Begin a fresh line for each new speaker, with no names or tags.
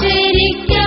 കാത്തിരിക്ക